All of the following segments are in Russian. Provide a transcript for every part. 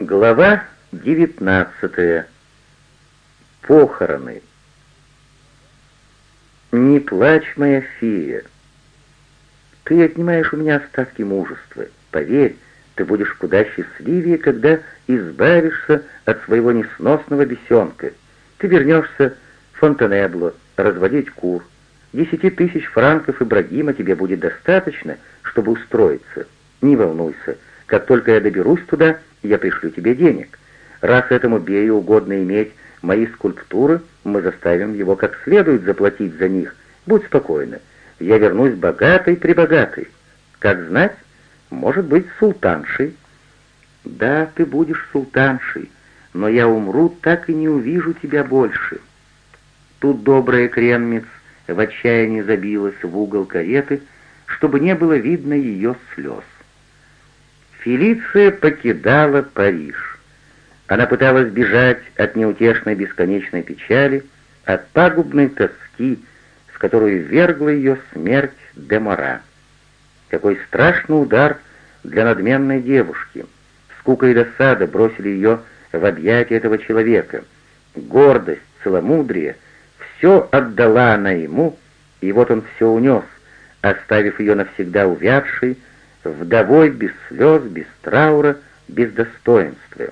Глава 19. Похороны. Не плачь, моя фея. Ты отнимаешь у меня остатки мужества. Поверь, ты будешь куда счастливее, когда избавишься от своего несносного бесенка. Ты вернешься в Фонтенебло, разводить кур. Десяти тысяч франков Ибрагима тебе будет достаточно, чтобы устроиться. Не волнуйся, как только я доберусь туда, я пришлю тебе денег. Раз этому Бею угодно иметь мои скульптуры, мы заставим его как следует заплатить за них. Будь спокойна, я вернусь богатой-пребогатой. Как знать, может быть, султаншей. Да, ты будешь султаншей, но я умру, так и не увижу тебя больше. Тут добрая Кренмиц в отчаянии забилась в угол кареты, чтобы не было видно ее слез. Фелиция покидала Париж. Она пыталась бежать от неутешной бесконечной печали, от пагубной тоски, в которую вергла ее смерть Демора. Какой страшный удар для надменной девушки. Скука и досада бросили ее в объятия этого человека. Гордость, целомудрие — все отдала она ему, и вот он все унес, оставив ее навсегда увядшей, вдовой без слез, без траура, без достоинства.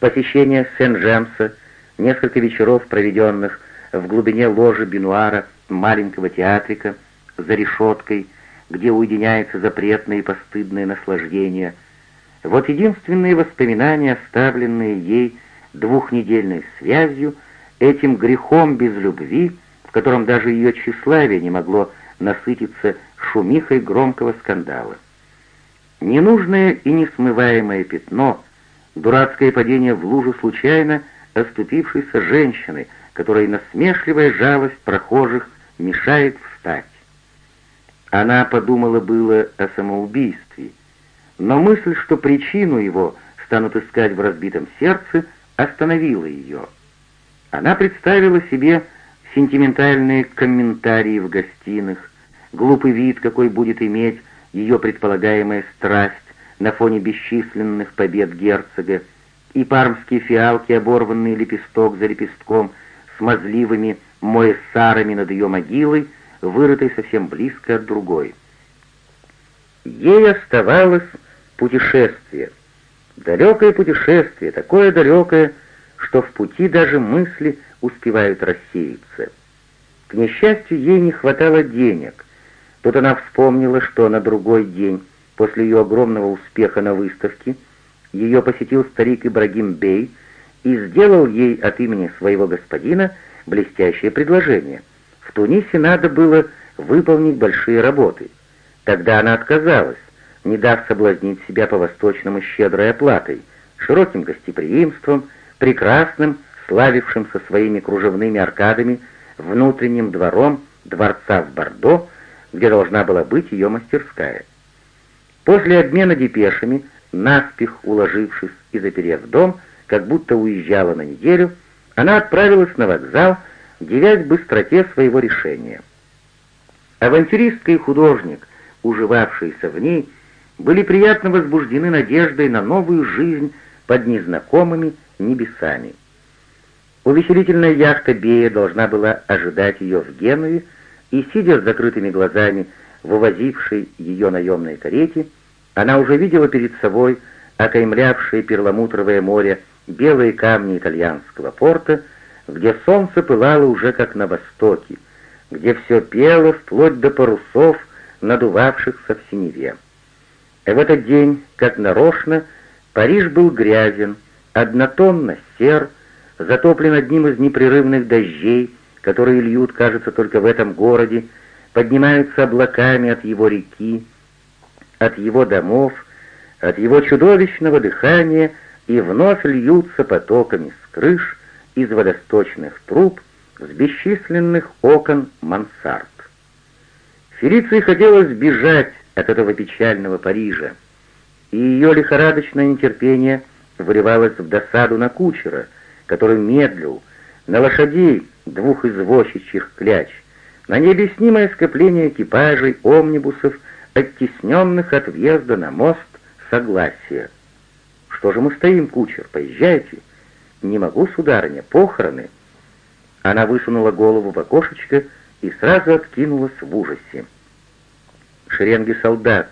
Посещение Сен-Джемса, несколько вечеров, проведенных в глубине ложи Бенуара маленького театрика, за решеткой, где уединяется запретное и постыдное наслаждение. Вот единственные воспоминания, оставленные ей двухнедельной связью, этим грехом без любви, в котором даже ее тщеславие не могло насытиться шумихой громкого скандала. Ненужное и несмываемое пятно, дурацкое падение в лужу случайно оступившейся женщины, которой насмешливая жалость прохожих мешает встать. Она подумала было о самоубийстве, но мысль, что причину его станут искать в разбитом сердце, остановила ее. Она представила себе сентиментальные комментарии в гостиных, глупый вид, какой будет иметь ее предполагаемая страсть на фоне бесчисленных побед герцога, и пармские фиалки, оборванные лепесток за лепестком, смазливыми моэссарами над ее могилой, вырытой совсем близко от другой. Ей оставалось путешествие. Далекое путешествие, такое далекое, что в пути даже мысли успевают рассеяться. К несчастью, ей не хватало денег — Тут она вспомнила, что на другой день, после ее огромного успеха на выставке, ее посетил старик Ибрагим Бей и сделал ей от имени своего господина блестящее предложение. В Тунисе надо было выполнить большие работы. Тогда она отказалась, не дав соблазнить себя по-восточному щедрой оплатой, широким гостеприимством, прекрасным, славившимся своими кружевными аркадами, внутренним двором дворца в Бордо, где должна была быть ее мастерская. После обмена депешами, наспех уложившись и заперев дом, как будто уезжала на неделю, она отправилась на вокзал, девясь быстроте своего решения. Авантюристка и художник, уживавшиеся в ней, были приятно возбуждены надеждой на новую жизнь под незнакомыми небесами. Увеселительная яхта Бея должна была ожидать ее в Генуе, и, сидя с закрытыми глазами в увозившей ее наемной карете, она уже видела перед собой окаймлявшее перламутровое море белые камни итальянского порта, где солнце пылало уже как на востоке, где все пело вплоть до парусов, надувавшихся в синеве. В этот день, как нарочно, Париж был грязен, однотонно сер, затоплен одним из непрерывных дождей, которые льют, кажется, только в этом городе, поднимаются облаками от его реки, от его домов, от его чудовищного дыхания и вновь льются потоками с крыш, из водосточных труб, с бесчисленных окон мансард. Фелиции хотелось сбежать от этого печального Парижа, и ее лихорадочное нетерпение выливалось в досаду на кучера, который медлил, на лошадей, двух извозчичьих кляч, на необъяснимое скопление экипажей, омнибусов, оттесненных от въезда на мост Согласия. «Что же мы стоим, кучер? Поезжайте!» «Не могу, сударыня, похороны!» Она высунула голову в окошечко и сразу откинулась в ужасе. Шеренги солдат,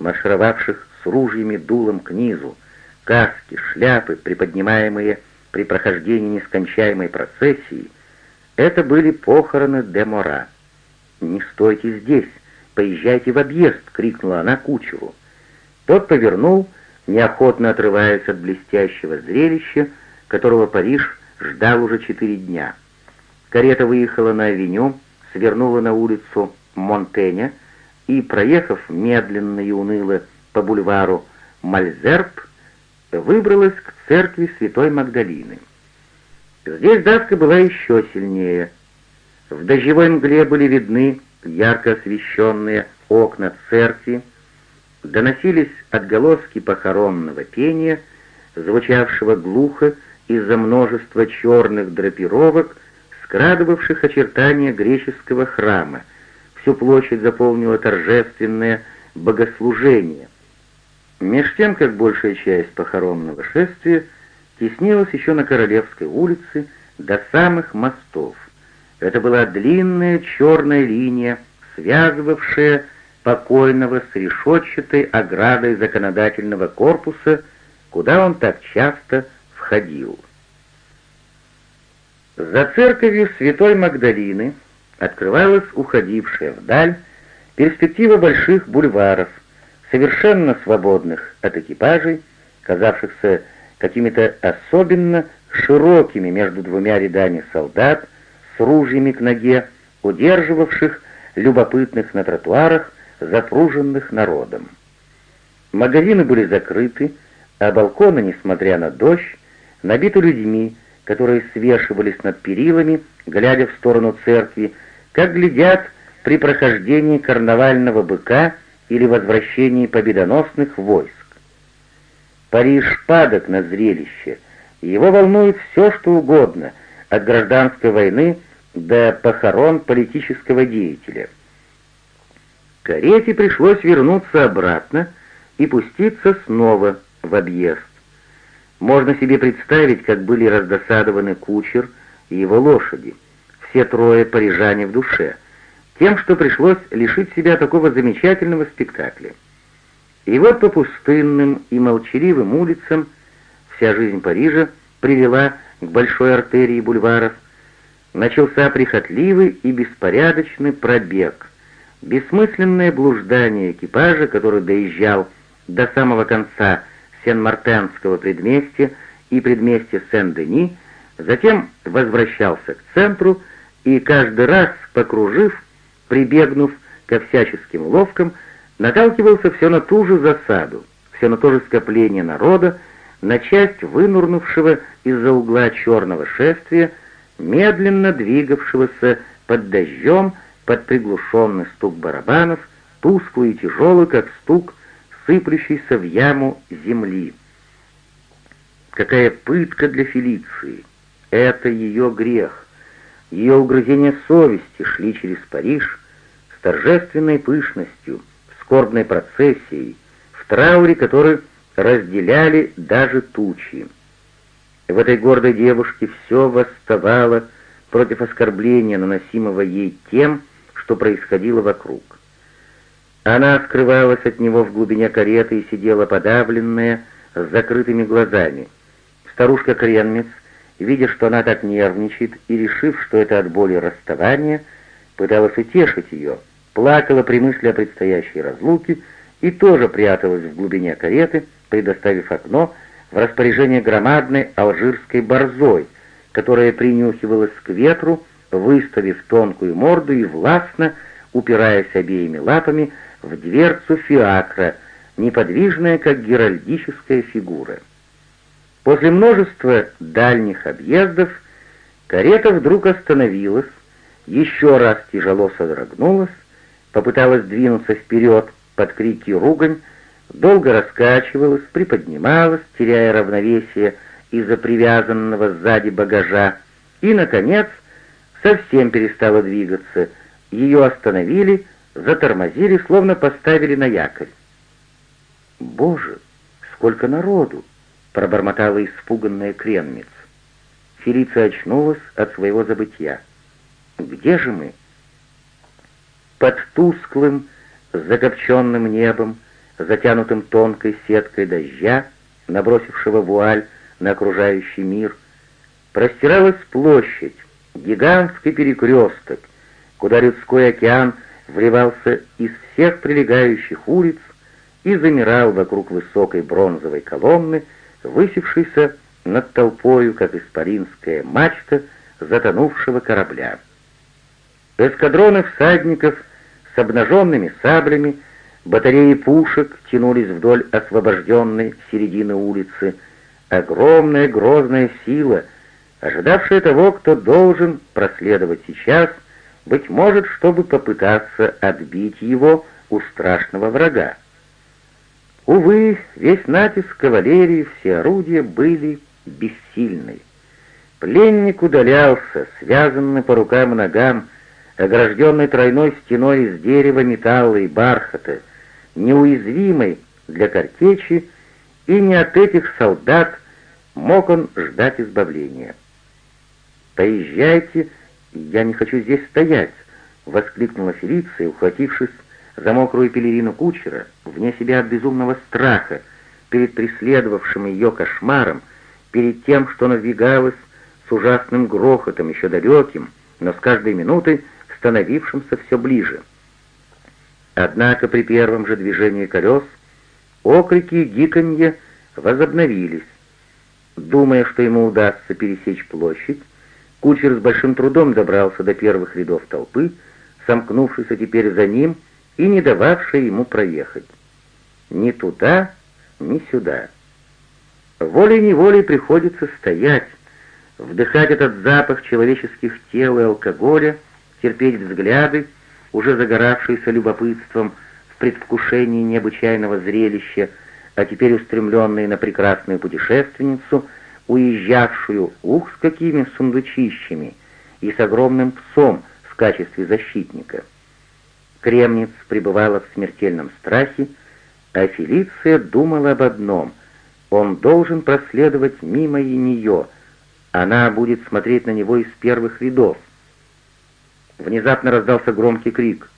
маршировавших с ружьями дулом к низу, каски, шляпы, приподнимаемые при прохождении нескончаемой процессии, это были похороны де Мора. «Не стойте здесь, поезжайте в объезд!» — крикнула она кучеру. Тот повернул, неохотно отрываясь от блестящего зрелища, которого Париж ждал уже четыре дня. Карета выехала на авеню, свернула на улицу Монтеня и, проехав медленно и уныло по бульвару Мальзерб, выбралась к церкви Святой Магдалины. Здесь давка была еще сильнее. В дождевой мгле были видны ярко освещенные окна церкви, доносились отголоски похоронного пения, звучавшего глухо из-за множества черных драпировок, скрадывавших очертания греческого храма. Всю площадь заполнило торжественное богослужение. Меж тем, как большая часть похоронного шествия теснилась еще на Королевской улице до самых мостов. Это была длинная черная линия, связывавшая покойного с решетчатой оградой законодательного корпуса, куда он так часто входил. За церковью Святой Магдалины открывалась уходившая вдаль перспектива больших бульваров, совершенно свободных от экипажей, казавшихся какими-то особенно широкими между двумя рядами солдат с ружьями к ноге, удерживавших любопытных на тротуарах, запруженных народом. Магазины были закрыты, а балконы, несмотря на дождь, набиты людьми, которые свешивались над перилами, глядя в сторону церкви, как глядят при прохождении карнавального быка или возвращении победоносных войск. Париж падок на зрелище, его волнует все, что угодно, от гражданской войны до похорон политического деятеля. Карете пришлось вернуться обратно и пуститься снова в объезд. Можно себе представить, как были раздосадованы кучер и его лошади, все трое парижане в душе, тем, что пришлось лишить себя такого замечательного спектакля. И вот по пустынным и молчаливым улицам вся жизнь Парижа привела к большой артерии бульваров, начался прихотливый и беспорядочный пробег, бессмысленное блуждание экипажа, который доезжал до самого конца Сен-Мартенского предместья и предместья Сен-Дени, затем возвращался к центру и каждый раз, покружив, прибегнув ко всяческим ловкам, наталкивался все на ту же засаду, все на то же скопление народа, на часть вынурнувшего из-за угла черного шествия, медленно двигавшегося под дождем, под приглушенный стук барабанов, тусклый и тяжелый, как стук сыплющейся в яму земли. Какая пытка для Фелиции! Это ее грех. Ее угрызения совести шли через Париж с торжественной пышностью, скорбной процессией, в трауре, который разделяли даже тучи. В этой гордой девушке все восставало против оскорбления, наносимого ей тем, что происходило вокруг. Она скрывалась от него в глубине кареты и сидела подавленная, с закрытыми глазами. Старушка Кренмец, видя, что она так нервничает, и решив, что это от боли расставания, пыталась утешить ее, плакала при мысли о предстоящей разлуке и тоже пряталась в глубине кареты, предоставив окно в распоряжение громадной алжирской борзой, которая принюхивалась к ветру, выставив тонкую морду и властно, упираясь обеими лапами, в дверцу фиакра, неподвижная, как геральдическая фигура. После множества дальних объездов карета вдруг остановилась, еще раз тяжело содрогнулась, попыталась двинуться вперед под крики ругань, долго раскачивалась, приподнималась, теряя равновесие из-за привязанного сзади багажа, и, наконец, совсем перестала двигаться. Ее остановили, затормозили, словно поставили на якорь. «Боже, сколько народу! — пробормотала испуганная Кренмиц. Фелиция очнулась от своего забытья. «Где же мы?» Под тусклым, закопченным небом, затянутым тонкой сеткой дождя, набросившего вуаль на окружающий мир, простиралась площадь, гигантский перекресток, куда людской океан вливался из всех прилегающих улиц и замирал вокруг высокой бронзовой колонны, высевшейся над толпою, как исполинская мачта затонувшего корабля. Эскадроны всадников с обнаженными саблями, батареи пушек тянулись вдоль освобожденной середины улицы. Огромная грозная сила, ожидавшая того, кто должен проследовать сейчас, быть может, чтобы попытаться отбить его у страшного врага. Увы, весь натиск кавалерии, все орудия были бессильны. Пленник удалялся, связанный по рукам и ногам, огражденный тройной стеной из дерева, металла и бархата, неуязвимый для картечи, и не от этих солдат мог он ждать избавления. «Поезжайте, я не хочу здесь стоять!» — воскликнула Фелиция, ухватившись за мокрую пелерину кучера, вне себя от безумного страха, перед преследовавшим ее кошмаром, перед тем, что надвигалось с ужасным грохотом, еще далеким, но с каждой минутой становившимся все ближе. Однако при первом же движении колес окрики и гиканье возобновились. Думая, что ему удастся пересечь площадь, кучер с большим трудом добрался до первых рядов толпы, сомкнувшейся теперь за ним и не дававшей ему проехать. Ни туда, ни сюда. Волей-неволей приходится стоять, вдыхать этот запах человеческих тел и алкоголя, терпеть взгляды, уже загоравшиеся любопытством в предвкушении необычайного зрелища, а теперь устремленные на прекрасную путешественницу, уезжавшую, ух, с какими сундучищами, и с огромным псом в качестве защитника. Кремниц пребывала в смертельном страхе, а Фелиция думала об одном — он должен проследовать мимо и нее, она будет смотреть на него из первых рядов. Внезапно раздался громкий крик.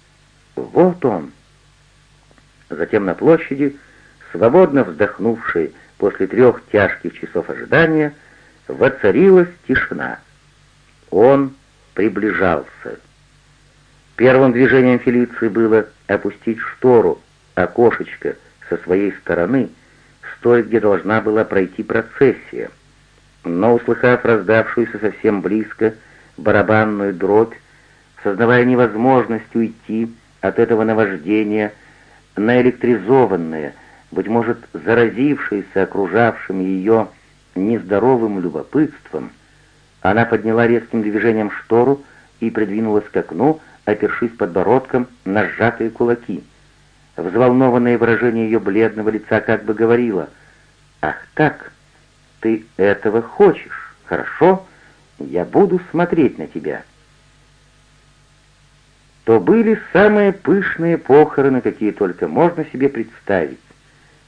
«Вот он!» Затем на площади, свободно вздохнувшей после трех тяжких часов ожидания, воцарилась тишина. Он приближался. Первым движением Фелиции было опустить штору, окошечко со своей стороны, с той, где должна была пройти процессия. Но, услыхав раздавшуюся совсем близко барабанную дробь, сознавая невозможность уйти от этого наваждения, наэлектризованная, быть может, заразившаяся окружавшим ее нездоровым любопытством, она подняла резким движением штору и придвинулась к окну, опершись подбородком на сжатые кулаки. Взволнованное выражение ее бледного лица как бы говорило «Ах так, ты этого хочешь, хорошо, я буду смотреть на тебя» то были самые пышные похороны, какие только можно себе представить.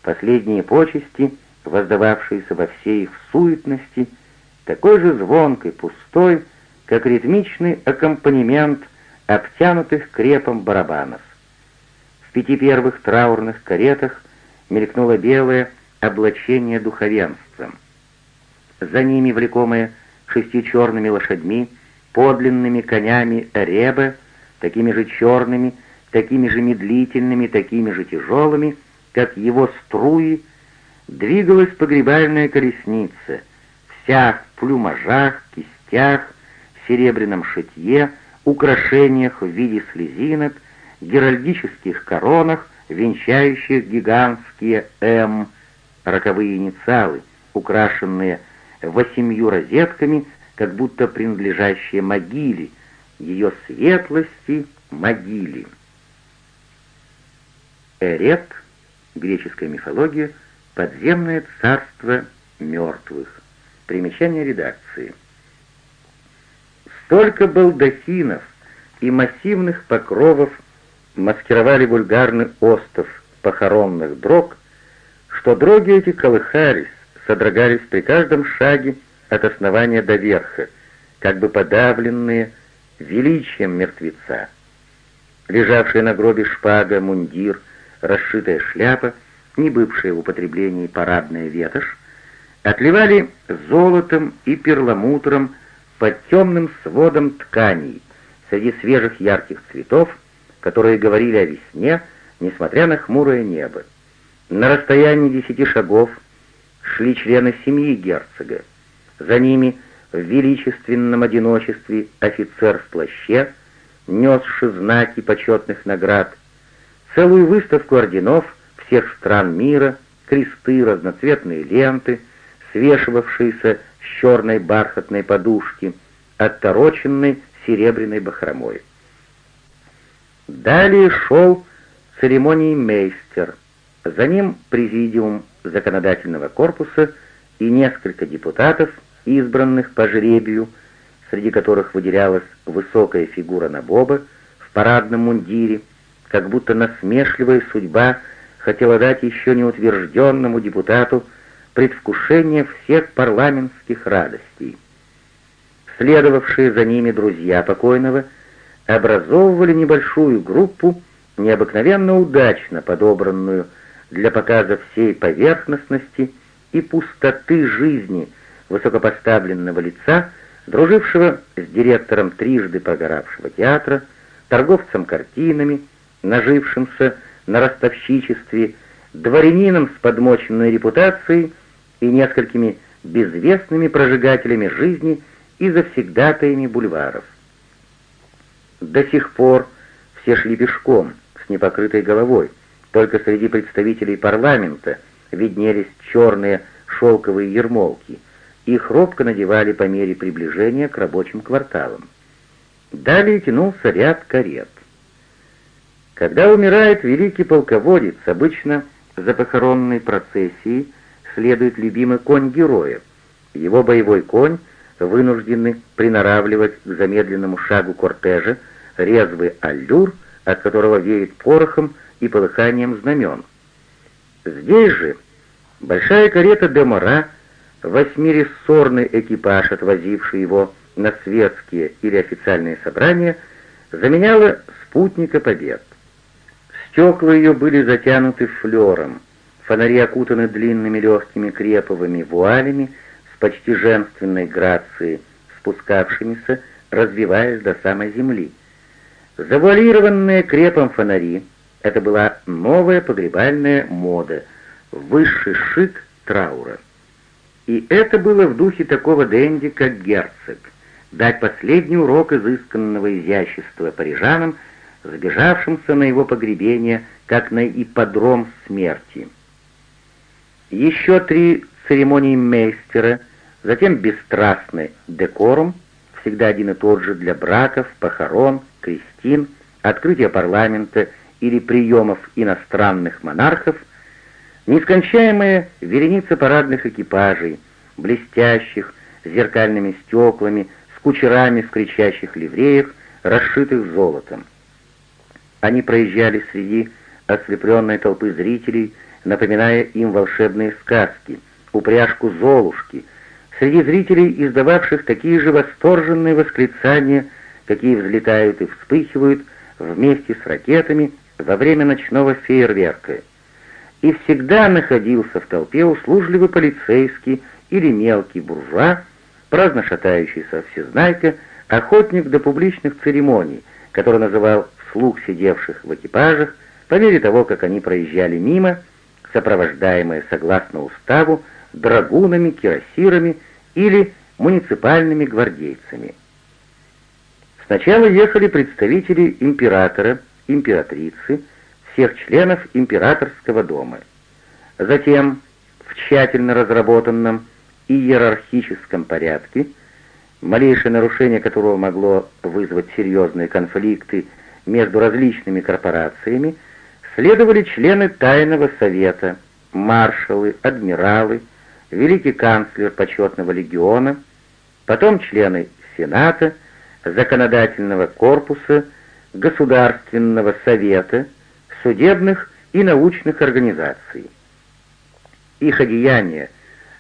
Последние почести, воздававшиеся во всей их суетности, такой же звонкой, пустой, как ритмичный аккомпанемент обтянутых крепом барабанов. В пяти первых траурных каретах мелькнуло белое облачение духовенства. За ними, влекомые шестью черными лошадьми, подлинными конями Ребе, такими же черными, такими же медлительными, такими же тяжелыми, как его струи, двигалась погребальная колесница, вся в плюмажах, кистях, серебряном шитье, украшениях в виде слезинок, геральдических коронах, венчающих гигантские «М», роковые инициалы, украшенные восемью розетками, как будто принадлежащие могиле, ее светлости могиле. Эрет, греческая мифология, подземное царство мертвых. Примечание редакции. Столько балдахинов и массивных покровов маскировали вульгарный остов похоронных дрог, что дроги эти колыхались, содрогались при каждом шаге от основания до верха, как бы подавленные величием мертвеца. Лежавшая на гробе шпага, мундир, расшитая шляпа, не бывшая в употреблении парадная ветошь, отливали золотом и перламутром под темным сводом тканей среди свежих ярких цветов, которые говорили о весне, несмотря на хмурое небо. На расстоянии десяти шагов шли члены семьи герцога. За ними в величественном одиночестве офицер в плаще, несший знаки почетных наград, целую выставку орденов всех стран мира, кресты, разноцветные ленты, свешивавшиеся с черной бархатной подушки, оттороченной серебряной бахромой. Далее шел церемоний мейстер, за ним президиум законодательного корпуса и несколько депутатов, избранных по жребию, среди которых выделялась высокая фигура Набоба в парадном мундире, как будто насмешливая судьба хотела дать еще неутвержденному депутату предвкушение всех парламентских радостей. Следовавшие за ними друзья покойного образовывали небольшую группу, необыкновенно удачно подобранную для показа всей поверхностности и пустоты жизни высокопоставленного лица, дружившего с директором трижды прогоравшего театра, торговцем картинами, нажившимся на ростовщичестве, дворянином с подмоченной репутацией и несколькими безвестными прожигателями жизни и завсегдатаями бульваров. До сих пор все шли пешком, с непокрытой головой, только среди представителей парламента виднелись черные шелковые ермолки, их робко надевали по мере приближения к рабочим кварталам. Далее тянулся ряд карет. Когда умирает великий полководец, обычно за похоронной процессией следует любимый конь героя. Его боевой конь вынуждены приноравливать к замедленному шагу кортежа резвый аллюр, от которого веет порохом и полыханием знамен. Здесь же большая карета Демора, восьмирессорный экипаж, отвозивший его на светские или официальные собрания, заменяла спутника побед. Стекла ее были затянуты флером, фонари окутаны длинными легкими креповыми вуалями, почти женственной грацией, спускавшимися, развиваясь до самой земли. Завуалированные крепом фонари — это была новая погребальная мода, высший шик траура. И это было в духе такого денди, как герцог, дать последний урок изысканного изящества парижанам, сбежавшимся на его погребение, как на ипподром смерти. Еще три церемонии мейстера — затем бесстрастный декорум, всегда один и тот же для браков, похорон, крестин, открытия парламента или приемов иностранных монархов, нескончаемая вереница парадных экипажей, блестящих, с зеркальными стеклами, с кучерами в кричащих ливреях, расшитых золотом. Они проезжали среди ослепленной толпы зрителей, напоминая им волшебные сказки, упряжку Золушки, среди зрителей, издававших такие же восторженные восклицания, какие взлетают и вспыхивают вместе с ракетами во время ночного фейерверка. И всегда находился в толпе услужливый полицейский или мелкий буржуа, праздно шатающийся всезнайка, охотник до публичных церемоний, который называл вслух сидевших в экипажах по мере того, как они проезжали мимо, сопровождаемые согласно уставу драгунами, кирасирами или муниципальными гвардейцами. Сначала ехали представители императора, императрицы, всех членов императорского дома. Затем, в тщательно разработанном иерархическом порядке, малейшее нарушение которого могло вызвать серьезные конфликты между различными корпорациями, следовали члены Тайного Совета, маршалы, адмиралы, великий канцлер почетного легиона, потом члены Сената, Законодательного корпуса, Государственного совета, судебных и научных организаций. Их одеяния,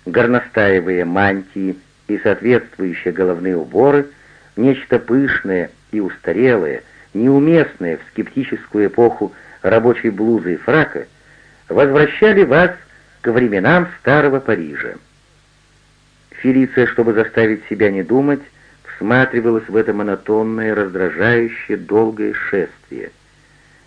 горностаевые мантии и соответствующие головные уборы, нечто пышное и устарелое, неуместное в скептическую эпоху рабочей блузы и фрака, возвращали вас к временам старого Парижа. Фелиция, чтобы заставить себя не думать, всматривалась в это монотонное, раздражающее, долгое шествие.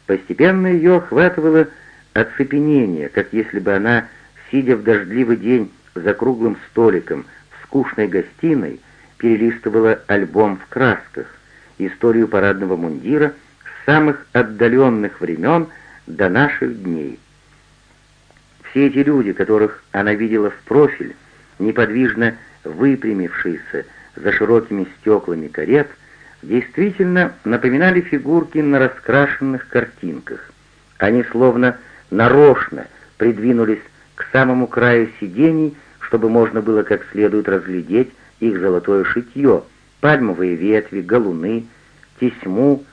Постепенно ее охватывало оцепенение, как если бы она, сидя в дождливый день за круглым столиком в скучной гостиной, перелистывала альбом в красках, историю парадного мундира самых отдаленных времен до наших дней. Все эти люди, которых она видела в профиль, неподвижно выпрямившиеся за широкими стеклами карет, действительно напоминали фигурки на раскрашенных картинках. Они словно нарочно придвинулись к самому краю сидений, чтобы можно было как следует разглядеть их золотое шитье, пальмовые ветви, галуны, тесьму,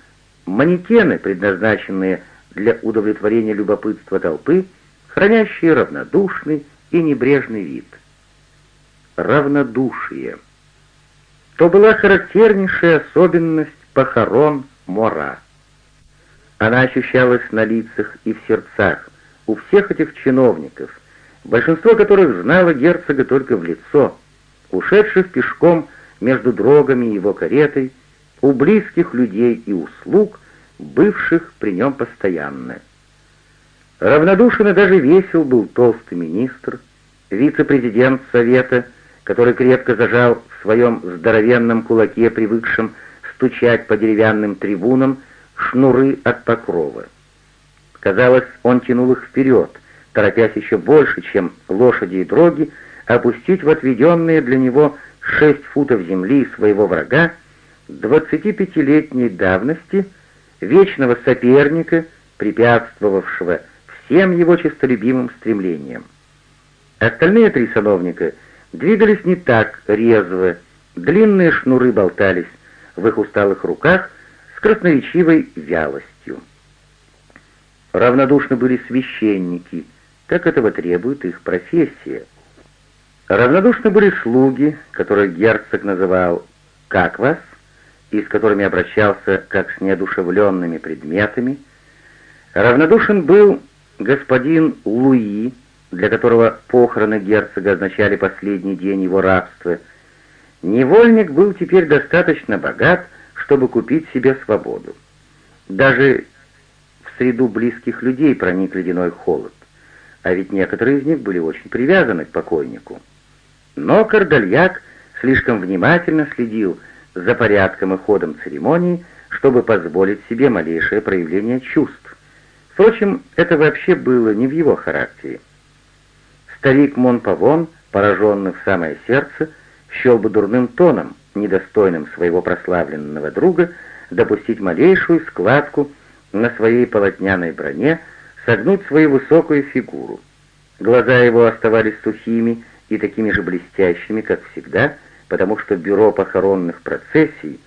манекены, предназначенные для удовлетворения любопытства толпы, хранящие равнодушный и небрежный вид. Равнодушие. То была характернейшая особенность похорон Мора. Она ощущалась на лицах и в сердцах у всех этих чиновников, большинство которых знало герцога только в лицо, ушедших пешком между дрогами его каретой, у близких людей и услуг, бывших при нем постоянно. Равнодушен и даже весел был толстый министр, вице-президент Совета, который крепко зажал в своем здоровенном кулаке, привыкшем стучать по деревянным трибунам, шнуры от покрова. Казалось, он тянул их вперед, торопясь еще больше, чем лошади и дроги, опустить в отведенные для него шесть футов земли своего врага, 25-летней давности, вечного соперника, препятствовавшего всем его честолюбимым стремлениям. Остальные три сановника двигались не так резво, длинные шнуры болтались в их усталых руках с красноречивой вялостью. Равнодушны были священники, как этого требует их профессия. Равнодушны были слуги, которых герцог называл «как вас», и с которыми обращался как с неодушевленными предметами. Равнодушен был господин Луи, для которого похороны герцога означали последний день его рабства. Невольник был теперь достаточно богат, чтобы купить себе свободу. Даже в среду близких людей проник ледяной холод, а ведь некоторые из них были очень привязаны к покойнику. Но Кардальяк слишком внимательно следил за порядком и ходом церемонии, чтобы позволить себе малейшее проявление чувств. Впрочем, это вообще было не в его характере. Старик Монпавон, пораженный в самое сердце, счел бы дурным тоном, недостойным своего прославленного друга, допустить малейшую складку на своей полотняной броне, согнуть свою высокую фигуру. Глаза его оставались сухими и такими же блестящими, как всегда, потому что бюро похоронных процессий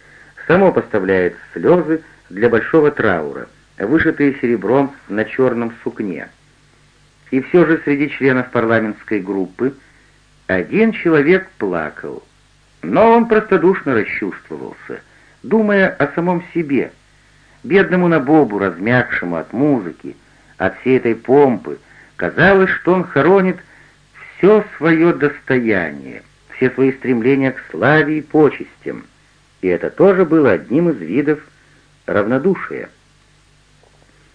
само поставляет слезы для большого траура, вышитые серебром на черном сукне. И все же среди членов парламентской группы один человек плакал, но он простодушно расчувствовался, думая о самом себе, бедному Набобу, размягшему от музыки, от всей этой помпы, казалось, что он хоронит все свое достояние — все свои стремления к славе и почестям, и это тоже было одним из видов равнодушия —